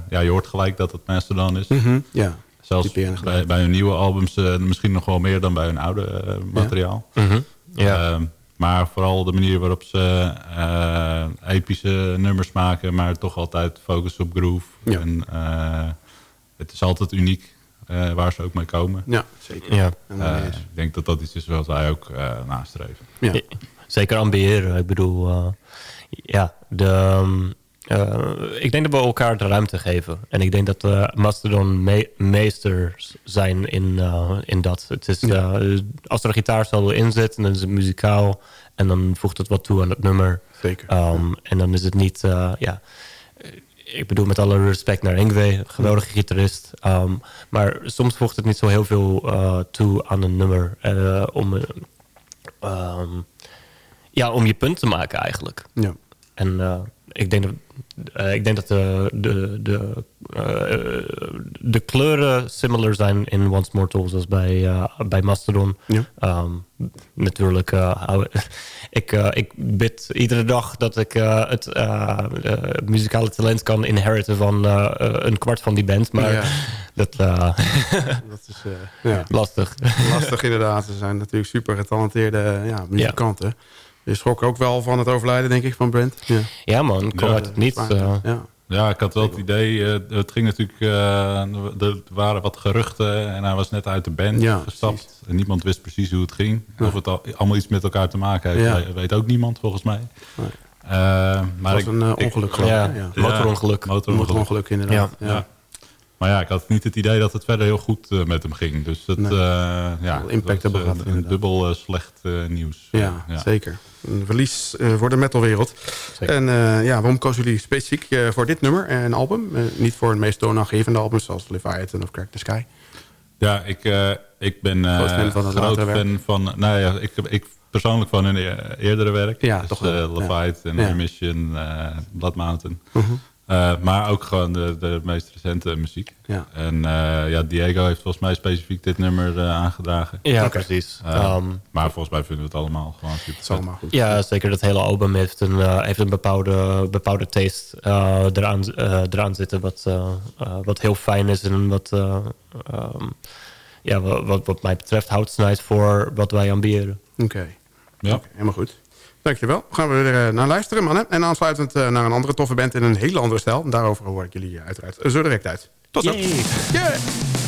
ja, je hoort gelijk dat het Mastodon is. Mm -hmm. Ja. Zelfs bij, bij hun nieuwe albums misschien nog wel meer dan bij hun oude materiaal. Ja. Mm -hmm. ja. maar vooral de manier waarop ze epische nummers maken... maar toch altijd focussen op groove. Ja. En, het is altijd uniek. Uh, waar ze ook mee komen. Ja, zeker. Ja. Uh, ik denk dat dat iets is wat wij ook uh, nastreven. Ja. ja. Zeker ambiëren. Ik bedoel, ja, de, um, ik denk dat we elkaar de ruimte geven. En ik denk dat de Mastodon me meesters zijn in, in dat. Het is, ja. als er een gitaarsolo in zit, dan is het muzikaal. En dan voegt het wat toe aan het nummer. Zeker. Um, en dan is het niet, ja ik bedoel met alle respect naar Ingwe, geweldige gitarist. Um, maar soms voegt het niet zo heel veel uh, toe aan een nummer. Uh, om, um, ja, om je punt te maken eigenlijk. Ja. En uh, ik denk dat, ik denk dat de, de, de, de kleuren similar zijn in Once More Tools als bij, bij Mastodon. Ja. Um, natuurlijk, ik, ik bid iedere dag dat ik het muzikale talent kan inheriten van een kwart van die band. Maar ja. dat, dat is ja. lastig. Lastig inderdaad. Ze zijn natuurlijk super getalenteerde ja, muzikanten. Je schrok ook wel van het overlijden, denk ik, van Brent. Ja, ja man, uit het niets. ja. Ja, ik had wel het idee, uh, het ging natuurlijk, uh, er waren wat geruchten en hij was net uit de band ja, gestapt. Precies. En niemand wist precies hoe het ging. Ja. Of het al, allemaal iets met elkaar te maken heeft, ja. weet ook niemand volgens mij. Nee. Uh, maar het was een ongeluk, ik, ja, ja. Motorongeluk. Motorongeluk, motorongeluk inderdaad. Ja. Maar ja, ik had niet het idee dat het verder heel goed uh, met hem ging. Dus het, nee. uh, ja, impact dat, hebben gehad. Een dubbel uh, slecht nieuws. Ja, ja, zeker. Een verlies voor de metalwereld. Zeker. En ja, waarom kozen jullie specifiek voor dit nummer en album? niet voor een meest toonaangevende album zoals Leviathan of Crack the Sky? Ja, ik, ik ben groot fan van, het groot fan werk. van nou ja, ik, ik persoonlijk van hun eerdere werk. Ja, dus, toch uh, Leviathan, ja. Emission, uh, Blood Mountain. Uh -huh. Uh, maar ook gewoon de, de meest recente muziek. Ja. En uh, ja, Diego heeft volgens mij specifiek dit nummer uh, aangedragen. Ja, okay. precies. Um, maar volgens mij vinden we het allemaal gewoon super allemaal goed. Ja, zeker. Dat hele album heeft een, heeft een bepaalde, bepaalde taste eraan, eraan zitten. Wat, wat heel fijn is en wat, um, ja, wat, wat mij betreft houdt snijdt voor wat wij ambiëren. Oké, okay. ja. okay, helemaal goed. Dankjewel. Gaan we er naar luisteren, mannen. En aansluitend naar een andere toffe band in een hele andere stijl. Daarover hoor ik jullie uiteraard zo direct uit. Tot zo. Yeah.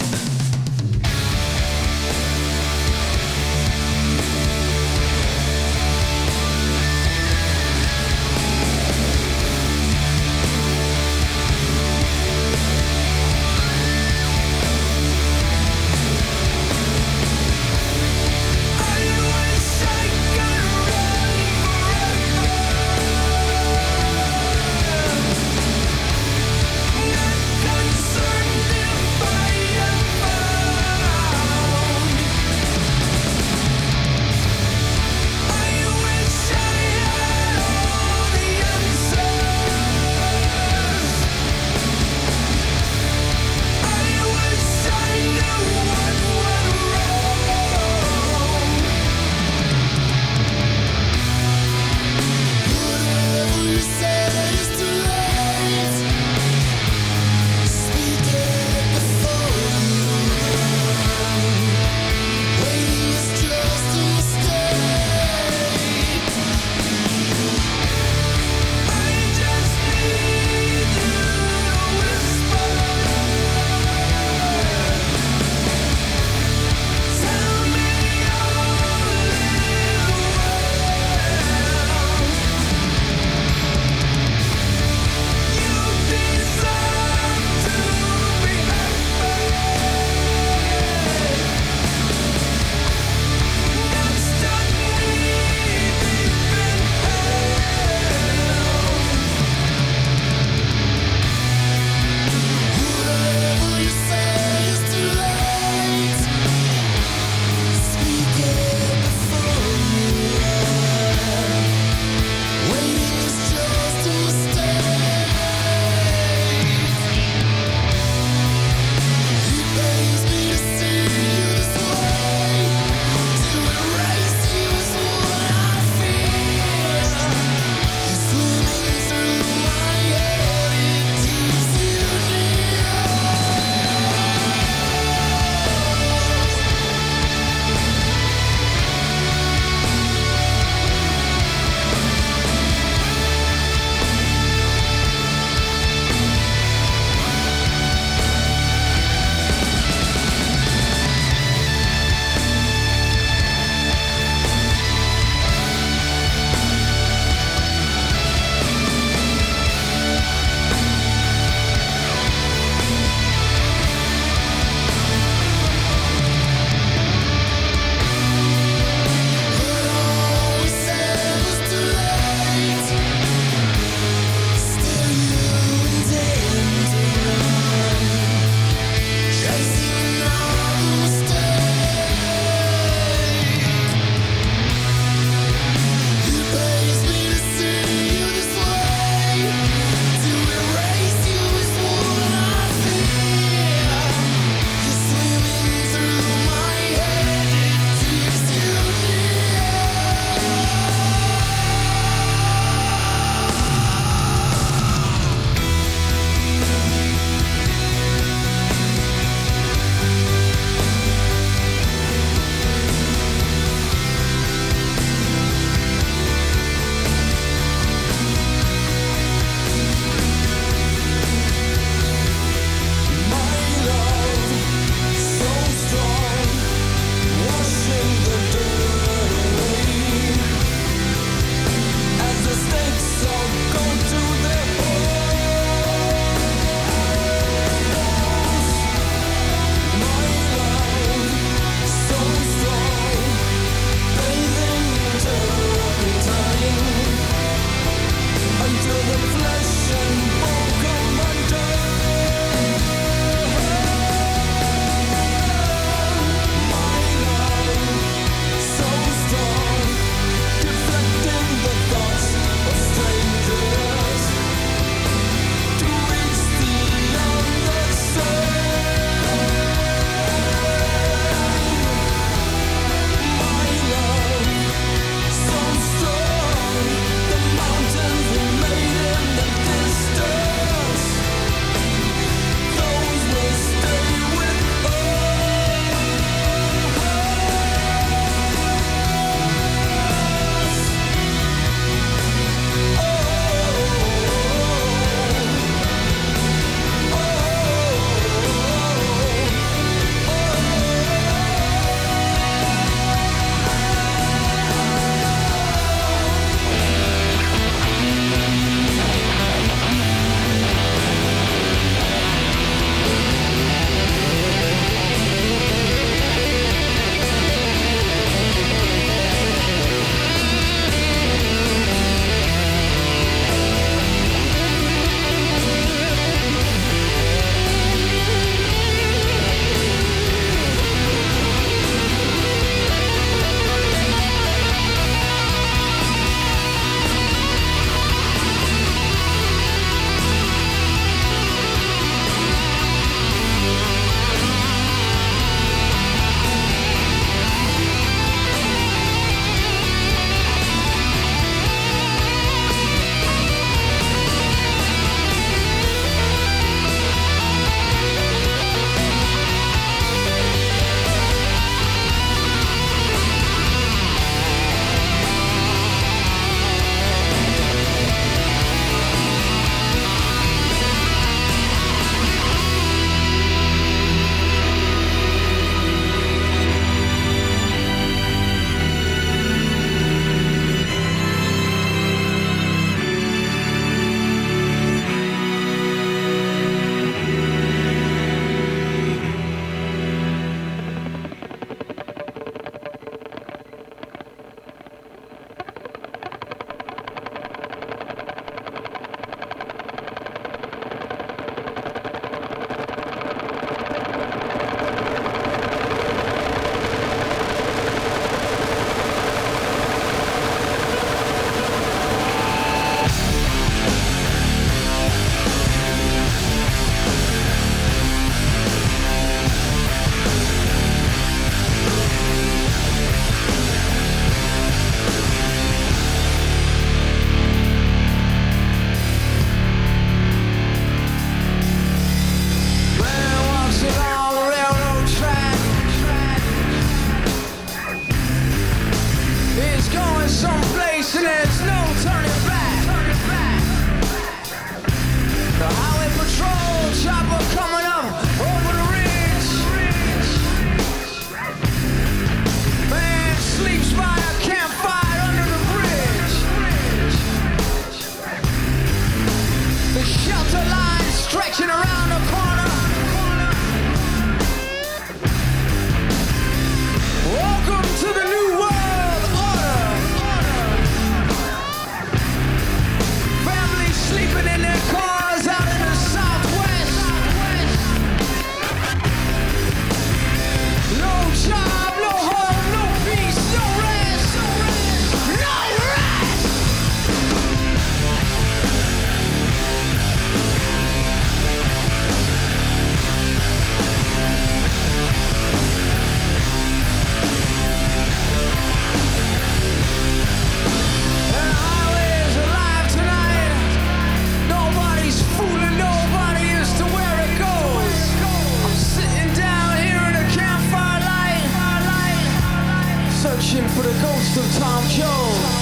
Ghost of Tom Jones.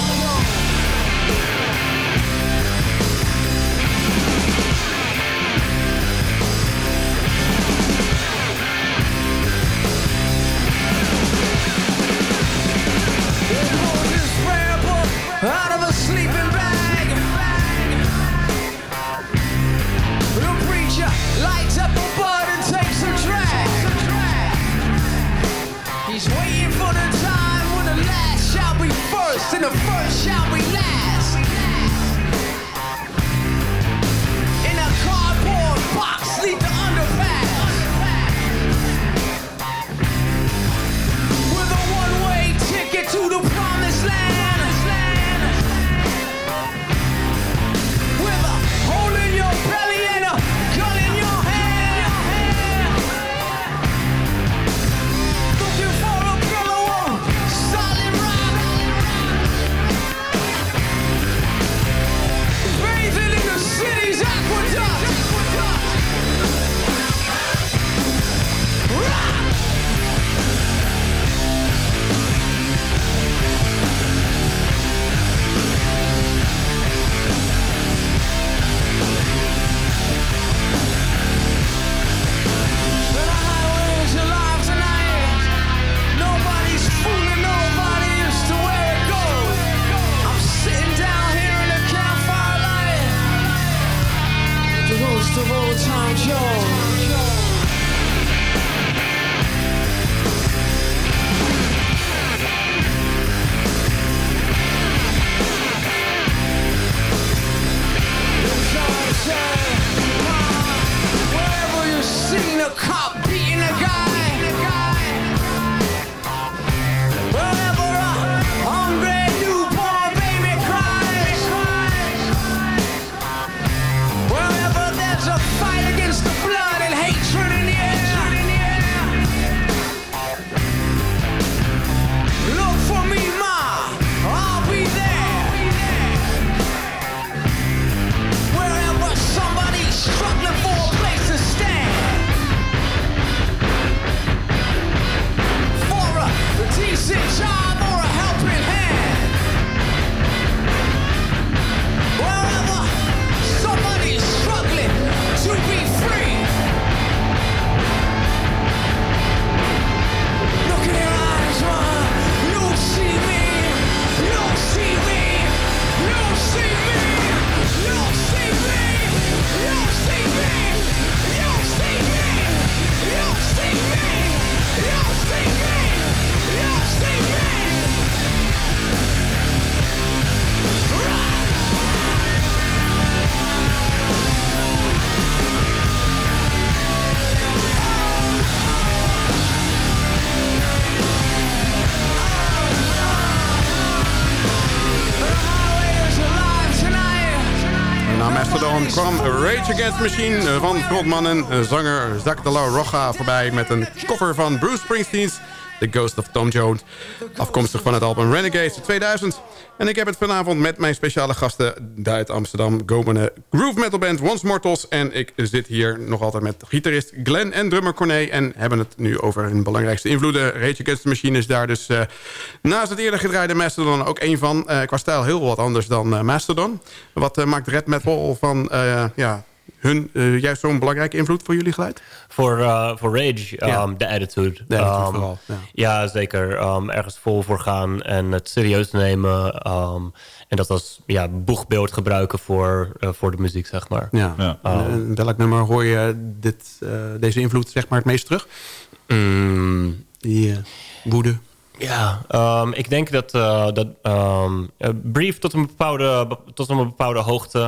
The first shall be last. Rage Against Machine van frontman en zanger Zach de la Rocha voorbij... met een cover van Bruce Springsteen's The Ghost of Tom Jones. Afkomstig van het album Renegades 2000. En ik heb het vanavond met mijn speciale gasten... uit Amsterdam, Gomene groove metal band Once Mortals. En ik zit hier nog altijd met gitarist Glenn en drummer Corné... en hebben het nu over hun belangrijkste invloeden. Rage Against Machine is daar dus eh, naast het eerder gedraaide Mastodon ook één van. Eh, qua stijl heel wat anders dan eh, Mastodon. Wat eh, maakt Red Metal van eh, ja, hun eh, juist zo'n belangrijke invloed voor jullie geluid? Voor, eh, voor Rage, Ja. um, de attitude. De attitude Um, vooral, ja. ja. zeker. Um, ergens vol voor gaan en het serieus nemen. um, en dat als ja, boegbeeld gebruiken voor, eh, voor de muziek, zeg maar. Ja. Ja. En, welk nummer hoor je dit, eh, deze invloed zeg maar, het meest terug? Mm, Die eh, woede. Ja, ehm, ik denk dat, eh, dat eh, Brief tot een bepaalde, tot een bepaalde hoogte,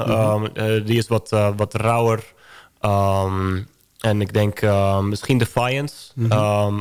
eh, die is wat, eh, wat rauwer. En ik denk misschien Defiance. Ehm,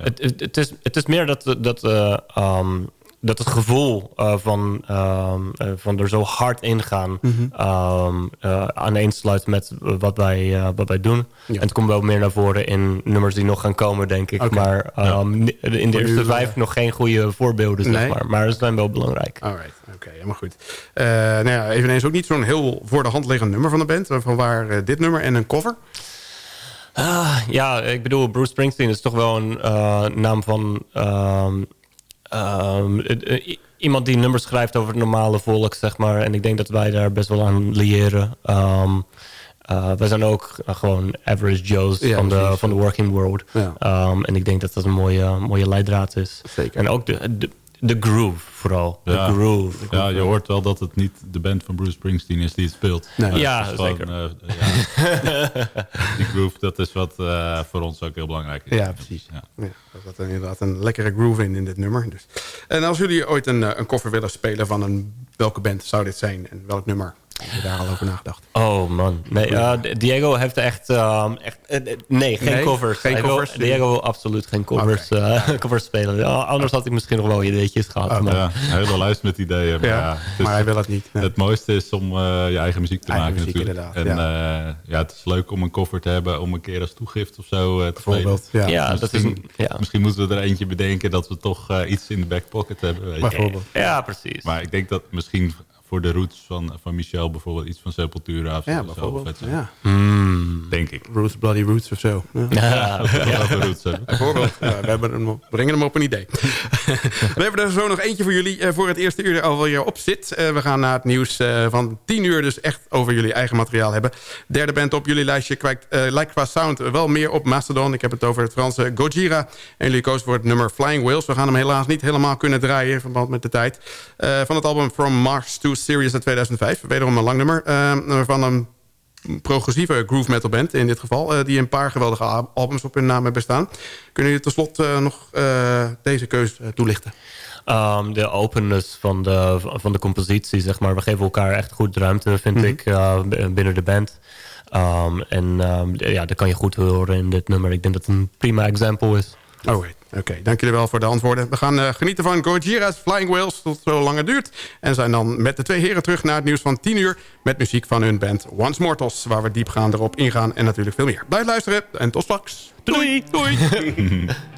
het, het, het, is, het is meer dat, dat, ehm, dat het gevoel eh, van, ehm, eh, van er zo hard ingaan ehm eh, aaneensluit met wat wij, wat wij doen. En het komt wel meer naar voren in nummers die nog gaan komen, denk ik. Maar ehm, in de eerste vijf nog geen goede voorbeelden, zeg maar. Maar ze zijn wel belangrijk. Alright, oké, helemaal goed. Nou ja, eveneens ook niet zo'n heel voor de hand liggend nummer van de band. Van waar dit nummer en een cover. Ah, ja, ik bedoel, Bruce Springsteen is toch wel een naam van... ehm, Ehm, eh, eh, iemand die nummers schrijft over het normale volk, zeg maar. En ik denk dat wij daar best wel aan leren. Eh, wij zijn ook gewoon average Joe's Ja, van, de, precies. van de working world. Ja. Ehm, en ik denk dat dat een mooie, mooie leidraad is. Zeker. En ook de, de, de groove vooral. Ja. Groove. Ja, je hoort wel dat het niet de band van Bruce Springsteen is die het speelt. Nee. Ja, gewoon, zeker. eh, ja. die groove, dat is wat eh, voor ons ook heel belangrijk is. Ja, precies. Ja. Ja, er zat inderdaad een lekkere groove in in dit nummer. Dus. En als jullie ooit een, eh, een cover willen spelen van een... welke band zou dit zijn en welk nummer? Heb je daar al over nagedacht? Oh man, nee, eh, Diego heeft echt, ehm, echt eh, eh, nee, geen Nee? covers. Geen Hij wil- covers? Diego wil absoluut geen covers, eh, covers spelen. Ja, anders had ik misschien nog wel ideetjes gehad. Oh, maar, Ja, hele lijst met ideeën. Maar, Ja, maar hij wil het niet. Nee. het mooiste is om eh, je eigen muziek te Eigen maken muziek, natuurlijk. inderdaad, en ja. ja, het is leuk om een cover te hebben om een keer als toegift of zo eh, te spelen. Bijvoorbeeld. Ja. dat is een, ja. misschien moeten we er eentje bedenken dat we toch eh, iets in de back pocket hebben. Weet je. Bijvoorbeeld. ja, precies. Maar ik denk dat misschien voor de roots van, van Michel bijvoorbeeld iets van Sepultura of zo Ja, bijvoorbeeld. vet zijn. Ja. Denk ik. Roots, Bloody Roots of zo. Ja. ja, roots. Bijvoorbeeld. Ja, we hebben hem op, brengen hem op een idee. we hebben er zo nog eentje voor jullie eh, voor het eerste uur er alweer op zit. Eh, we gaan naar het nieuws eh, van 10 uur dus echt over jullie eigen materiaal hebben. Derde band op jullie lijstje kwijt, eh, lijkt qua sound wel meer op Mastodon. Ik heb het over het Franse Gojira. En jullie kozen voor het nummer Flying Whales. We gaan hem helaas niet helemaal kunnen draaien in verband met de tijd. Eh, van het album From Mars to Sirius uit 2005. Wederom een lang nummer. eh, van een progressieve groove metal band in dit geval... eh, die een paar geweldige al- albums op hun naam hebben staan. Kunnen jullie tot slot eh, nog eh, deze keus eh, toelichten? Ehm, de openness van de, van de compositie, zeg maar. We geven elkaar echt goed ruimte, vind ik, eh, b- binnen de band. Ehm, en ehm, ja, dat kan je goed horen in dit nummer. Ik denk dat het een prima example is. Alright, oké. Dank jullie wel voor de antwoorden. We gaan eh, genieten van Gojira's Flying Whales tot zo lang het duurt. En zijn dan met de twee heren terug naar het nieuws van 10 uur... met muziek van hun band Once Mortals... waar we diepgaander op ingaan en natuurlijk veel meer. Blijf luisteren en tot straks. Doei! Doei!